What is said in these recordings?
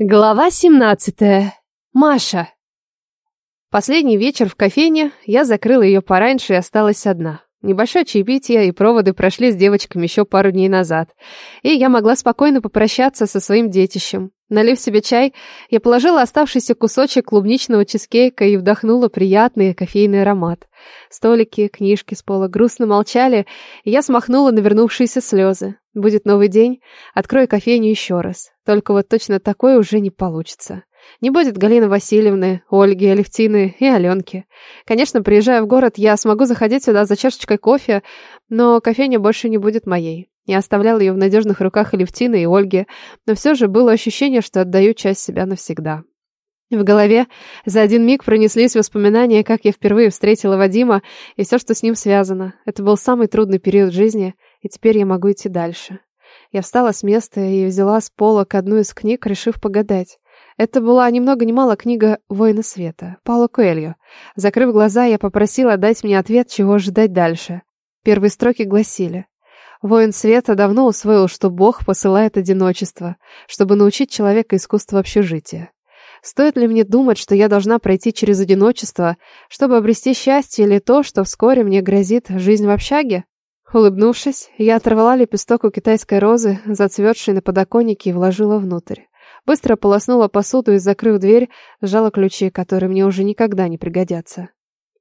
Глава 17. Маша. Последний вечер в кофейне, я закрыла ее пораньше и осталась одна. Небольшое чаепитие и проводы прошли с девочками еще пару дней назад, и я могла спокойно попрощаться со своим детищем. Налив себе чай, я положила оставшийся кусочек клубничного чизкейка и вдохнула приятный кофейный аромат. Столики, книжки с пола грустно молчали, и я смахнула навернувшиеся слезы. Будет новый день, открою кофейню еще раз. Только вот точно такое уже не получится. Не будет Галины Васильевны, Ольги, Алевтины и Аленки. Конечно, приезжая в город, я смогу заходить сюда за чашечкой кофе, но кофейня больше не будет моей. Я оставлял ее в надежных руках Алевтины и Ольги, но все же было ощущение, что отдаю часть себя навсегда. В голове за один миг пронеслись воспоминания, как я впервые встретила Вадима и все, что с ним связано. Это был самый трудный период жизни, и теперь я могу идти дальше. Я встала с места и взяла с полок одну из книг, решив погадать. Это была ни много ни мало книга «Воины света» Пауло Коэльо. Закрыв глаза, я попросила дать мне ответ, чего ожидать дальше. Первые строки гласили Воин света давно усвоил, что Бог посылает одиночество, чтобы научить человека искусству общежития. Стоит ли мне думать, что я должна пройти через одиночество, чтобы обрести счастье или то, что вскоре мне грозит жизнь в общаге? Улыбнувшись, я оторвала лепесток у китайской розы, зацветшей на подоконнике, и вложила внутрь. Быстро полоснула посуду и, закрыв дверь, сжала ключи, которые мне уже никогда не пригодятся.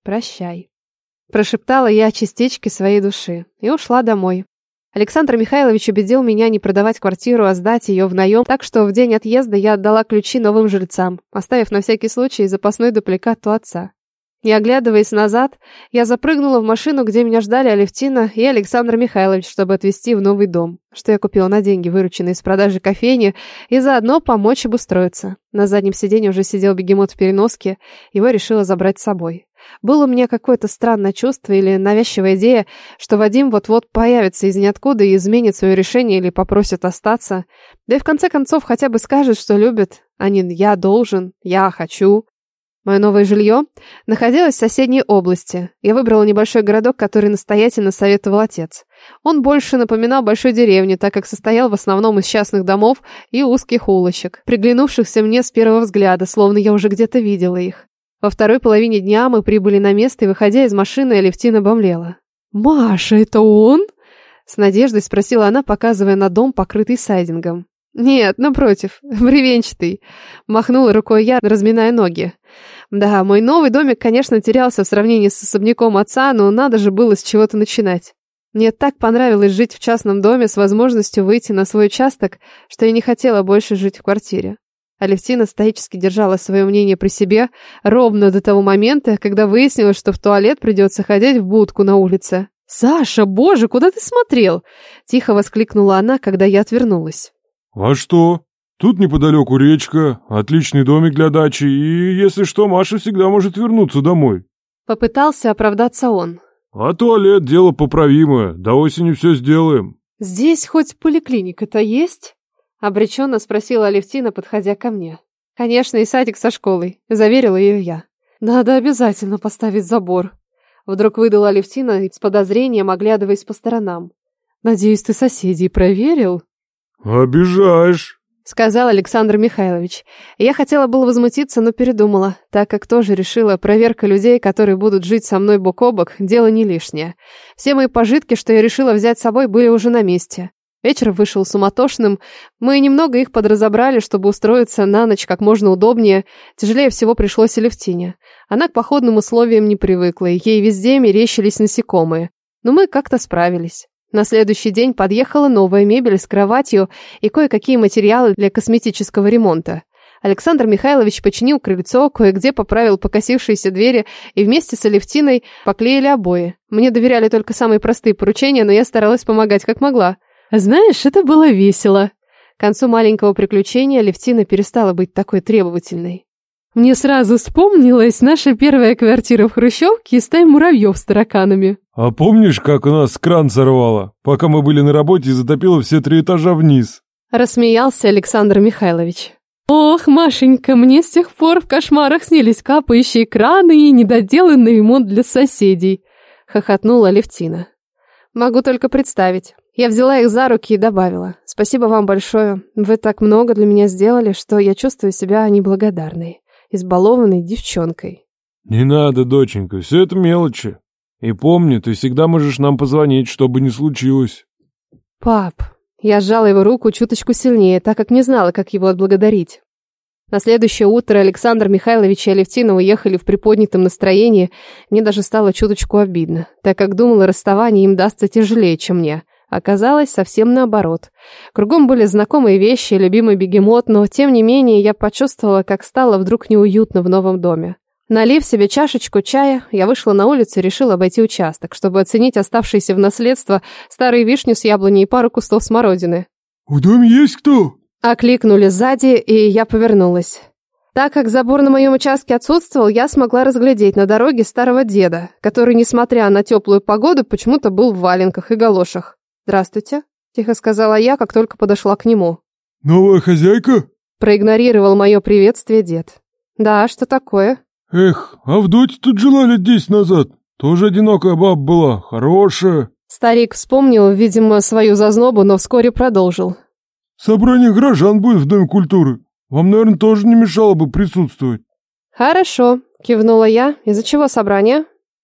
«Прощай», — прошептала я частички своей души и ушла домой. Александр Михайлович убедил меня не продавать квартиру, а сдать ее в наем, так что в день отъезда я отдала ключи новым жильцам, оставив на всякий случай запасной дупликат у отца. Не оглядываясь назад, я запрыгнула в машину, где меня ждали Алевтина и Александр Михайлович, чтобы отвезти в новый дом, что я купила на деньги, вырученные из продажи кофейни, и заодно помочь обустроиться. На заднем сиденье уже сидел бегемот в переноске, его решила забрать с собой. Было у меня какое-то странное чувство или навязчивая идея, что Вадим вот-вот появится из ниоткуда и изменит свое решение или попросит остаться. Да и в конце концов хотя бы скажет, что любит, а не «я должен», «я хочу». Мое новое жилье находилось в соседней области. Я выбрала небольшой городок, который настоятельно советовал отец. Он больше напоминал большой деревню, так как состоял в основном из частных домов и узких улочек, приглянувшихся мне с первого взгляда, словно я уже где-то видела их. Во второй половине дня мы прибыли на место, и, выходя из машины, Алевтина бомлела. «Маша, это он?» С надеждой спросила она, показывая на дом, покрытый сайдингом. «Нет, напротив, бревенчатый», — махнула рукой я, разминая ноги. Да, мой новый домик, конечно, терялся в сравнении с особняком отца, но надо же было с чего-то начинать. Мне так понравилось жить в частном доме с возможностью выйти на свой участок, что я не хотела больше жить в квартире. Алевтина стоически держала свое мнение при себе ровно до того момента, когда выяснилось, что в туалет придется ходить в будку на улице. «Саша, боже, куда ты смотрел?» – тихо воскликнула она, когда я отвернулась. «А что? Тут неподалеку речка, отличный домик для дачи, и, если что, Маша всегда может вернуться домой». Попытался оправдаться он. «А туалет – дело поправимое, до осени все сделаем». «Здесь хоть поликлиника-то есть?» – обреченно спросила Алевтина, подходя ко мне. «Конечно, и садик со школой», – заверила ее я. «Надо обязательно поставить забор», – вдруг выдала Алевтина с подозрением, оглядываясь по сторонам. «Надеюсь, ты соседей проверил?» «Обижаешь», сказал Александр Михайлович. Я хотела было возмутиться, но передумала, так как тоже решила, проверка людей, которые будут жить со мной бок о бок, дело не лишнее. Все мои пожитки, что я решила взять с собой, были уже на месте. Вечер вышел суматошным. Мы немного их подразобрали, чтобы устроиться на ночь как можно удобнее. Тяжелее всего пришлось Элевтине. Она к походным условиям не привыкла, ей везде мерещились насекомые. Но мы как-то справились. На следующий день подъехала новая мебель с кроватью и кое-какие материалы для косметического ремонта. Александр Михайлович починил крыльцо, кое-где поправил покосившиеся двери и вместе с Алевтиной поклеили обои. Мне доверяли только самые простые поручения, но я старалась помогать как могла. Знаешь, это было весело. К концу маленького приключения Алевтина перестала быть такой требовательной. Мне сразу вспомнилась наша первая квартира в Хрущевке и стая муравьев с тараканами. А помнишь, как у нас кран сорвало, пока мы были на работе и затопило все три этажа вниз? Рассмеялся Александр Михайлович. Ох, Машенька, мне с тех пор в кошмарах снились капающие краны и недоделанный ремонт для соседей. Хохотнула Левтина. Могу только представить. Я взяла их за руки и добавила. «Спасибо вам большое. Вы так много для меня сделали, что я чувствую себя неблагодарной, избалованной девчонкой». «Не надо, доченька, все это мелочи. И помни, ты всегда можешь нам позвонить, что бы ни случилось». «Пап...» Я сжала его руку чуточку сильнее, так как не знала, как его отблагодарить. На следующее утро Александр Михайлович и Алевтина уехали в приподнятом настроении. Мне даже стало чуточку обидно, так как думала, расставание им дастся тяжелее, чем мне. Оказалось, совсем наоборот. Кругом были знакомые вещи, любимый бегемот, но, тем не менее, я почувствовала, как стало вдруг неуютно в новом доме. Налив себе чашечку чая, я вышла на улицу и решила обойти участок, чтобы оценить оставшиеся в наследство старые вишни с яблоней и пару кустов смородины. «В доме есть кто?» Окликнули сзади, и я повернулась. Так как забор на моем участке отсутствовал, я смогла разглядеть на дороге старого деда, который, несмотря на теплую погоду, почему-то был в валенках и галошах. «Здравствуйте», — тихо сказала я, как только подошла к нему. «Новая хозяйка?» Проигнорировал мое приветствие дед. «Да, что такое?» Эх, а в доте тут жила лет десять назад. Тоже одинокая баба была, хорошая. Старик вспомнил, видимо, свою зазнобу, но вскоре продолжил. Собрание горожан будет в Доме культуры. Вам, наверное, тоже не мешало бы присутствовать. Хорошо, кивнула я. Из-за чего собрание?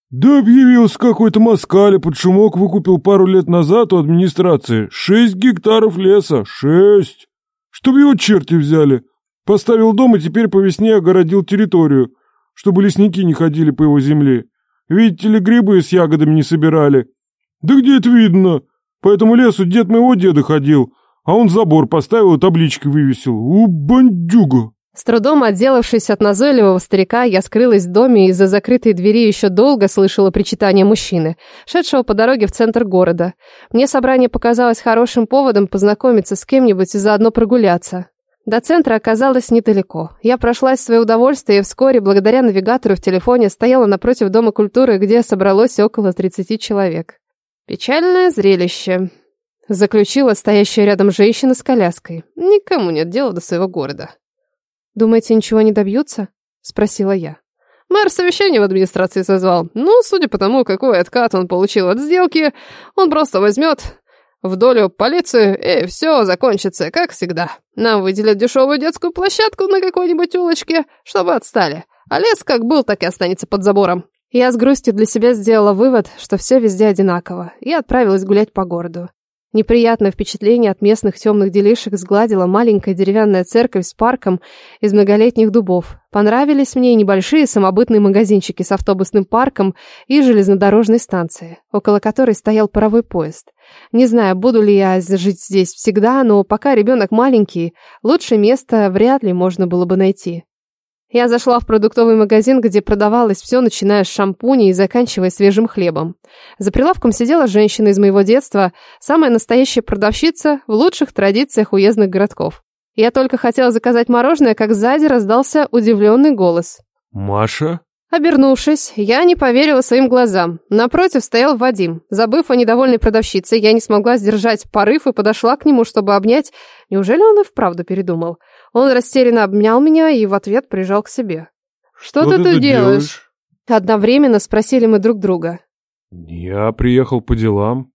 Да объявился какой-то москаль, под шумок выкупил пару лет назад у администрации шесть гектаров леса. Шесть! Чтоб его черти взяли. Поставил дом и теперь по весне огородил территорию чтобы лесники не ходили по его земле. Видите ли, грибы с ягодами не собирали. Да где это видно? По этому лесу дед моего деда ходил, а он забор поставил и таблички вывесил. У, бандюга! С трудом отделавшись от назойливого старика, я скрылась в доме и из-за закрытой двери еще долго слышала причитание мужчины, шедшего по дороге в центр города. Мне собрание показалось хорошим поводом познакомиться с кем-нибудь и заодно прогуляться. До центра оказалось недалеко. Я прошлась в свое удовольствие и вскоре, благодаря навигатору в телефоне, стояла напротив Дома культуры, где собралось около 30 человек. «Печальное зрелище», — заключила стоящая рядом женщина с коляской. «Никому нет дела до своего города». «Думаете, ничего не добьются?» — спросила я. Мэр совещание в администрации созвал. Ну, судя по тому, какой откат он получил от сделки, он просто возьмет, в долю полицию, и все закончится, как всегда. Нам выделят дешевую детскую площадку на какой-нибудь улочке, чтобы отстали. А лес как был, так и останется под забором. Я с грустью для себя сделала вывод, что все везде одинаково, и отправилась гулять по городу. Неприятное впечатление от местных темных делишек сгладила маленькая деревянная церковь с парком из многолетних дубов. Понравились мне и небольшие самобытные магазинчики с автобусным парком и железнодорожной станцией, около которой стоял паровой поезд. Не знаю, буду ли я жить здесь всегда, но пока ребенок маленький, лучше места вряд ли можно было бы найти. Я зашла в продуктовый магазин, где продавалось все, начиная с шампуней и заканчивая свежим хлебом. За прилавком сидела женщина из моего детства, самая настоящая продавщица в лучших традициях уездных городков. Я только хотела заказать мороженое, как сзади раздался удивленный голос. «Маша?» Обернувшись, я не поверила своим глазам. Напротив стоял Вадим. Забыв о недовольной продавщице, я не смогла сдержать порыв и подошла к нему, чтобы обнять. Неужели он и вправду передумал? Он растерянно обнял меня и в ответ прижал к себе. «Что, Что ты, ты делаешь? делаешь?» Одновременно спросили мы друг друга. «Я приехал по делам».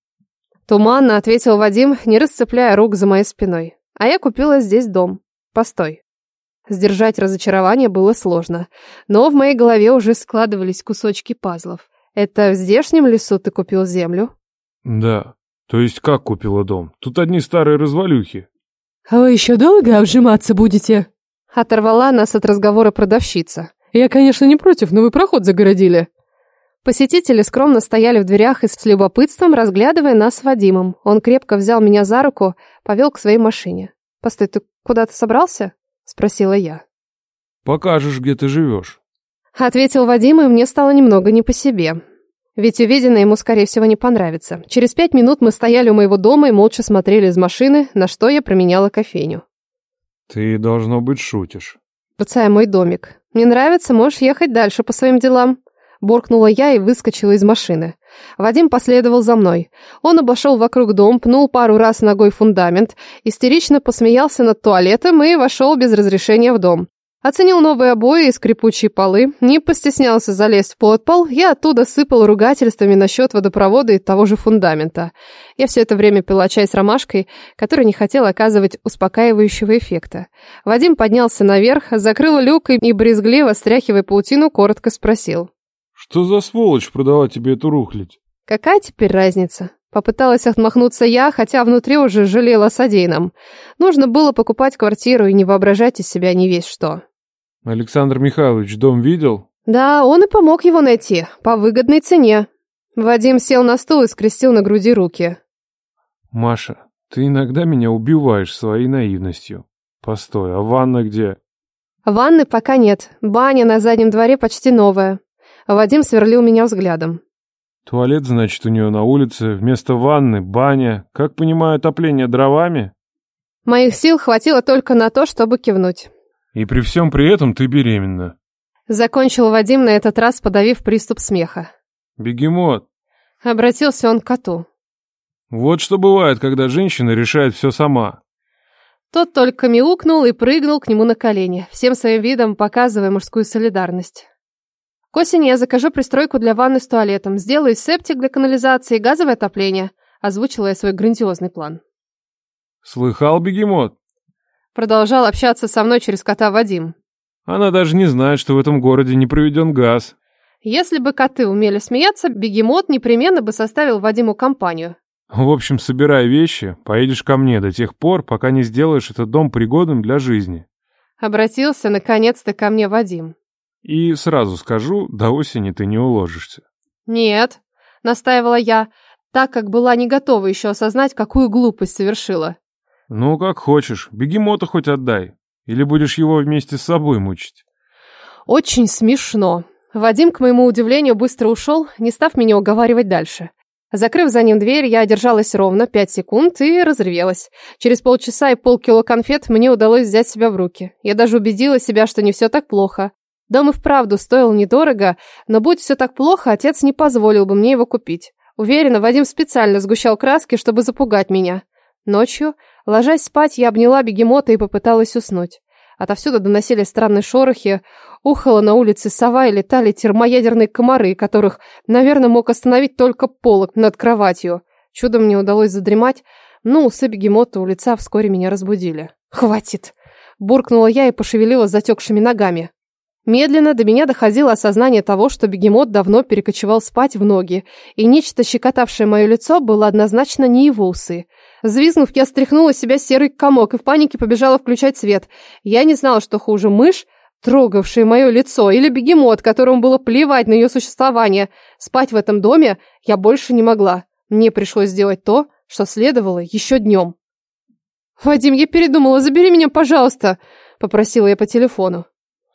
Туманно ответил Вадим, не расцепляя рук за моей спиной. «А я купила здесь дом. Постой». Сдержать разочарование было сложно, но в моей голове уже складывались кусочки пазлов. «Это в здешнем лесу ты купил землю?» «Да. То есть как купила дом? Тут одни старые развалюхи». «А вы еще долго обжиматься будете?» Оторвала нас от разговора продавщица. «Я, конечно, не против, но вы проход загородили». Посетители скромно стояли в дверях и с любопытством разглядывая нас с Вадимом. Он крепко взял меня за руку, повел к своей машине. «Постой, ты куда-то собрался?» — спросила я. «Покажешь, где ты живешь». Ответил Вадим, и мне стало немного не по себе. Ведь увиденное ему, скорее всего, не понравится. Через пять минут мы стояли у моего дома и молча смотрели из машины, на что я променяла кофейню. «Ты, должно быть, шутишь». «Пацай, мой домик. Мне нравится, можешь ехать дальше по своим делам». Буркнула я и выскочила из машины. Вадим последовал за мной. Он обошел вокруг дом, пнул пару раз ногой фундамент, истерично посмеялся над туалетом и вошел без разрешения в дом. Оценил новые обои и скрипучие полы, не постеснялся залезть в подпол, я оттуда сыпал ругательствами насчет водопровода и того же фундамента. Я все это время пила чай с ромашкой, который не хотел оказывать успокаивающего эффекта. Вадим поднялся наверх, закрыл люк и, брезгливо, стряхивая паутину, коротко спросил. «Что за сволочь продала тебе эту рухлядь?» «Какая теперь разница?» Попыталась отмахнуться я, хотя внутри уже жалела о содеянном. Нужно было покупать квартиру и не воображать из себя не весь что. Александр Михайлович дом видел? Да, он и помог его найти, по выгодной цене. Вадим сел на стул и скрестил на груди руки. Маша, ты иногда меня убиваешь своей наивностью. Постой, а ванна где? Ванны пока нет. Баня на заднем дворе почти новая. Вадим сверлил меня взглядом. Туалет, значит, у нее на улице, вместо ванны баня. Как понимаю, отопление дровами? Моих сил хватило только на то, чтобы кивнуть. И при всем при этом ты беременна. Закончил Вадим на этот раз, подавив приступ смеха. Бегемот. Обратился он к коту. Вот что бывает, когда женщина решает все сама. Тот только мяукнул и прыгнул к нему на колени, всем своим видом показывая мужскую солидарность. К осени я закажу пристройку для ванны с туалетом, сделаю септик для канализации и газовое отопление. Озвучила я свой грандиозный план. Слыхал, бегемот? Продолжал общаться со мной через кота Вадим. Она даже не знает, что в этом городе не проведен газ. Если бы коты умели смеяться, бегемот непременно бы составил Вадиму компанию. В общем, собирай вещи, поедешь ко мне до тех пор, пока не сделаешь этот дом пригодным для жизни. Обратился наконец-то ко мне Вадим. И сразу скажу, до осени ты не уложишься. Нет, настаивала я, так как была не готова еще осознать, какую глупость совершила. Ну, как хочешь, бегемота хоть отдай. Или будешь его вместе с собой мучить. Очень смешно. Вадим, к моему удивлению, быстро ушел, не став меня уговаривать дальше. Закрыв за ним дверь, я держалась ровно пять секунд и разревелась. Через полчаса и полкило конфет мне удалось взять себя в руки. Я даже убедила себя, что не все так плохо. Дом и вправду стоил недорого, но будь все так плохо, отец не позволил бы мне его купить. Уверена, Вадим специально сгущал краски, чтобы запугать меня. Ночью, ложась спать, я обняла бегемота и попыталась уснуть. Отовсюду доносились странные шорохи, ухала на улице сова и летали термоядерные комары, которых, наверное, мог остановить только полок над кроватью. Чудом мне удалось задремать, но усы бегемота у лица вскоре меня разбудили. «Хватит!» – буркнула я и пошевелила затекшими ногами. Медленно до меня доходило осознание того, что бегемот давно перекочевал спать в ноги, и нечто, щекотавшее мое лицо, было однозначно не его усы. Звизнув, я стряхнула с себя серый комок и в панике побежала включать свет. Я не знала, что хуже мышь, трогавшая мое лицо, или бегемот, которому было плевать на ее существование. Спать в этом доме я больше не могла. Мне пришлось сделать то, что следовало еще днем. «Вадим, я передумала, забери меня, пожалуйста», — попросила я по телефону.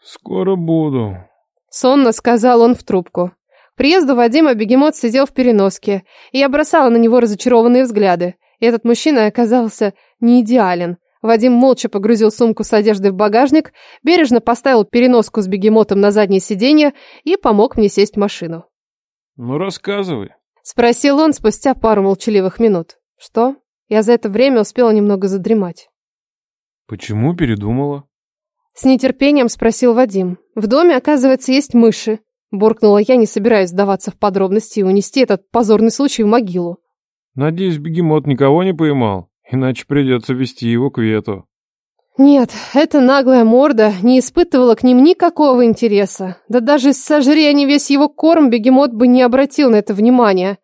«Скоро буду», — сонно сказал он в трубку. К приезду Вадима бегемот сидел в переноске, и я бросала на него разочарованные взгляды. Этот мужчина оказался не идеален. Вадим молча погрузил сумку с одеждой в багажник, бережно поставил переноску с бегемотом на заднее сиденье и помог мне сесть в машину. «Ну, рассказывай», — спросил он спустя пару молчаливых минут. «Что?» Я за это время успела немного задремать. «Почему передумала?» С нетерпением спросил Вадим. В доме, оказывается, есть мыши. Буркнула я, не собираясь сдаваться в подробности и унести этот позорный случай в могилу. Надеюсь, бегемот никого не поймал, иначе придется вести его к вету. Нет, эта наглая морда не испытывала к ним никакого интереса. Да даже сожри они весь его корм, бегемот бы не обратил на это внимания.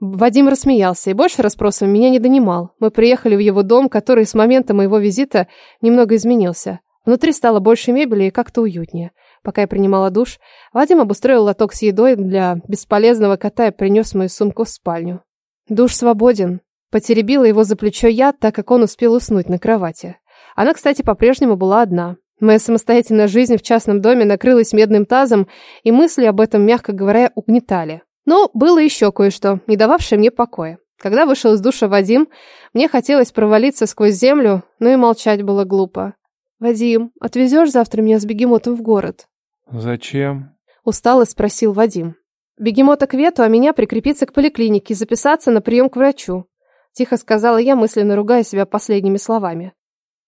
Вадим рассмеялся и больше расспросами меня не донимал. Мы приехали в его дом, который с момента моего визита немного изменился. Внутри стало больше мебели и как-то уютнее. Пока я принимала душ, Вадим обустроил лоток с едой для бесполезного кота и принес мою сумку в спальню. Душ свободен. Потеребила его за плечо я, так как он успел уснуть на кровати. Она, кстати, по-прежнему была одна. Моя самостоятельная жизнь в частном доме накрылась медным тазом, и мысли об этом, мягко говоря, угнетали. Но было еще кое-что, не дававшее мне покоя. Когда вышел из душа Вадим, мне хотелось провалиться сквозь землю, но и молчать было глупо. «Вадим, отвезешь завтра меня с бегемотом в город?» «Зачем?» Устало спросил Вадим. «Бегемота к вету, а меня прикрепиться к поликлинике и записаться на прием к врачу», тихо сказала я, мысленно ругая себя последними словами.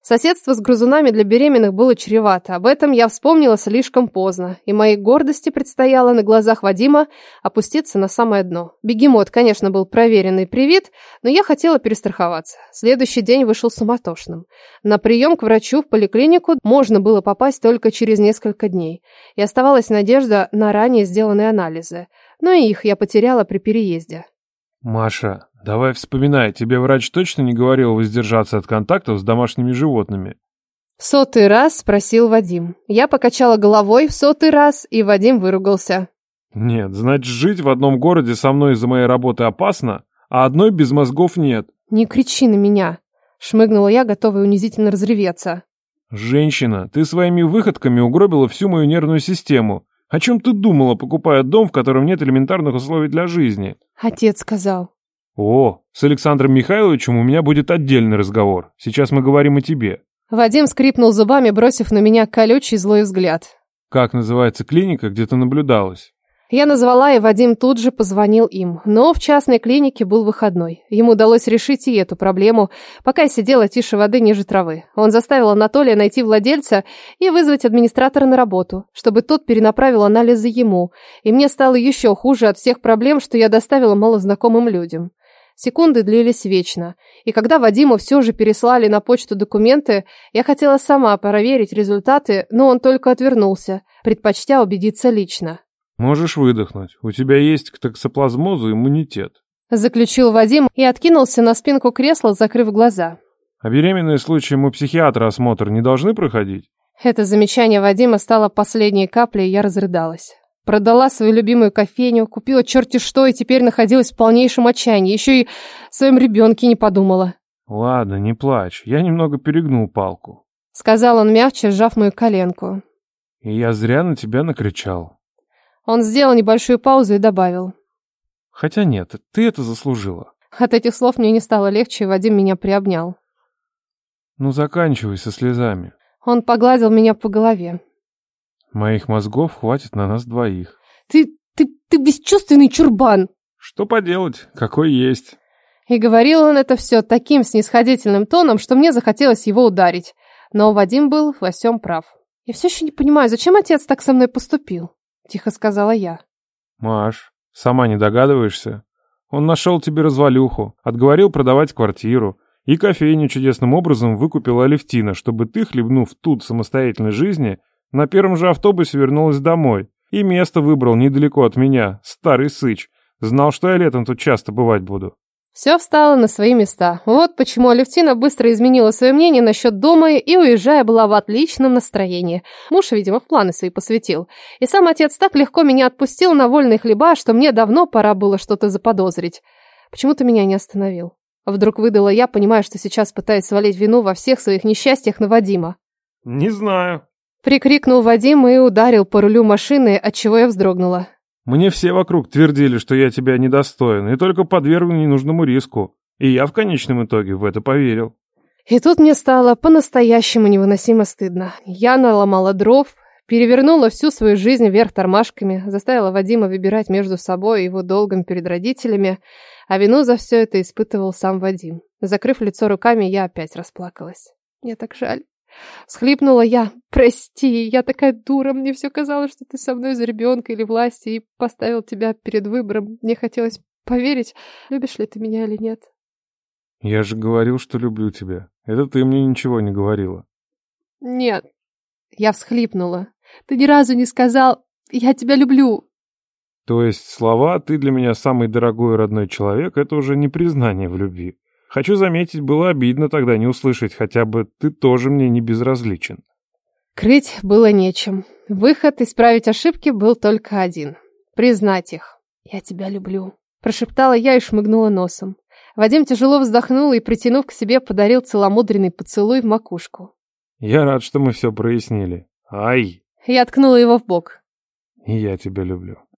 Соседство с грызунами для беременных было чревато. Об этом я вспомнила слишком поздно, и моей гордости предстояло на глазах Вадима опуститься на самое дно. Бегемот, конечно, был проверенный привит, но я хотела перестраховаться. Следующий день вышел суматошным. На прием к врачу в поликлинику можно было попасть только через несколько дней, и оставалась надежда на ранее сделанные анализы. Но и их я потеряла при переезде. Маша, давай вспоминай, тебе врач точно не говорил воздержаться от контактов с домашними животными? В сотый раз спросил Вадим. Я покачала головой в сотый раз, и Вадим выругался. Нет, значит, жить в одном городе со мной из-за моей работы опасно, а одной без мозгов нет. Не кричи на меня. Шмыгнула я, готовая унизительно разреветься. Женщина, ты своими выходками угробила всю мою нервную систему. О чем ты думала, покупая дом, в котором нет элементарных условий для жизни? Отец сказал. О, с Александром Михайловичем у меня будет отдельный разговор. Сейчас мы говорим о тебе. Вадим скрипнул зубами, бросив на меня колючий злой взгляд. Как называется клиника, где ты наблюдалась? Я назвала, и Вадим тут же позвонил им. Но в частной клинике был выходной. Ему удалось решить и эту проблему, пока я сидела тише воды ниже травы. Он заставил Анатолия найти владельца и вызвать администратора на работу, чтобы тот перенаправил анализы ему. И мне стало еще хуже от всех проблем, что я доставила малознакомым людям. Секунды длились вечно. И когда Вадиму все же переслали на почту документы, я хотела сама проверить результаты, но он только отвернулся, предпочтя убедиться лично. Можешь выдохнуть. У тебя есть к токсоплазмозу иммунитет. Заключил Вадим и откинулся на спинку кресла, закрыв глаза. А беременные случаем у психиатра осмотр не должны проходить? Это замечание Вадима стало последней каплей, и я разрыдалась. Продала свою любимую кофейню, купила черти что и теперь находилась в полнейшем отчаянии. Еще и о своем ребенке не подумала. Ладно, не плачь. Я немного перегнул палку. Сказал он мягче, сжав мою коленку. И я зря на тебя накричал. Он сделал небольшую паузу и добавил. Хотя нет, ты это заслужила. От этих слов мне не стало легче, и Вадим меня приобнял. Ну заканчивай со слезами. Он погладил меня по голове. Моих мозгов хватит на нас двоих. Ты, ты, ты бесчувственный чурбан! Что поделать, какой есть. И говорил он это все таким снисходительным тоном, что мне захотелось его ударить. Но Вадим был во всем прав. Я все еще не понимаю, зачем отец так со мной поступил? Тихо сказала я. Маш, сама не догадываешься? Он нашел тебе развалюху, отговорил продавать квартиру, и кофейню чудесным образом выкупила Алевтина, чтобы ты, хлебнув тут самостоятельной жизни, на первом же автобусе вернулась домой. И место выбрал недалеко от меня, старый сыч. Знал, что я летом тут часто бывать буду. Все встало на свои места. Вот почему Алевтина быстро изменила свое мнение насчет дома и, уезжая, была в отличном настроении. Муж, видимо, в планы свои посвятил. И сам отец так легко меня отпустил на вольные хлеба, что мне давно пора было что-то заподозрить. Почему ты меня не остановил? Вдруг выдала я, понимая, что сейчас пытаюсь свалить вину во всех своих несчастьях на Вадима. Не знаю. Прикрикнул Вадим и ударил по рулю машины, от чего я вздрогнула. Мне все вокруг твердили, что я тебя недостоин, и только подвергну ненужному риску. И я в конечном итоге в это поверил. И тут мне стало по-настоящему невыносимо стыдно. Я наломала дров, перевернула всю свою жизнь вверх тормашками, заставила Вадима выбирать между собой и его долгом перед родителями, а вину за все это испытывал сам Вадим. Закрыв лицо руками, я опять расплакалась. Мне так жаль. Схлипнула я. «Прости, я такая дура. Мне все казалось, что ты со мной за ребенка или власти и поставил тебя перед выбором. Мне хотелось поверить, любишь ли ты меня или нет». «Я же говорил, что люблю тебя. Это ты мне ничего не говорила». «Нет». Я всхлипнула. «Ты ни разу не сказал, я тебя люблю». То есть слова «ты для меня самый дорогой родной человек» — это уже не признание в любви. Хочу заметить, было обидно тогда не услышать хотя бы «ты тоже мне не безразличен». Крыть было нечем. Выход исправить ошибки был только один. Признать их. «Я тебя люблю», – прошептала я и шмыгнула носом. Вадим тяжело вздохнул и, притянув к себе, подарил целомудренный поцелуй в макушку. «Я рад, что мы все прояснили. Ай!» Я ткнула его в бок. «И я тебя люблю».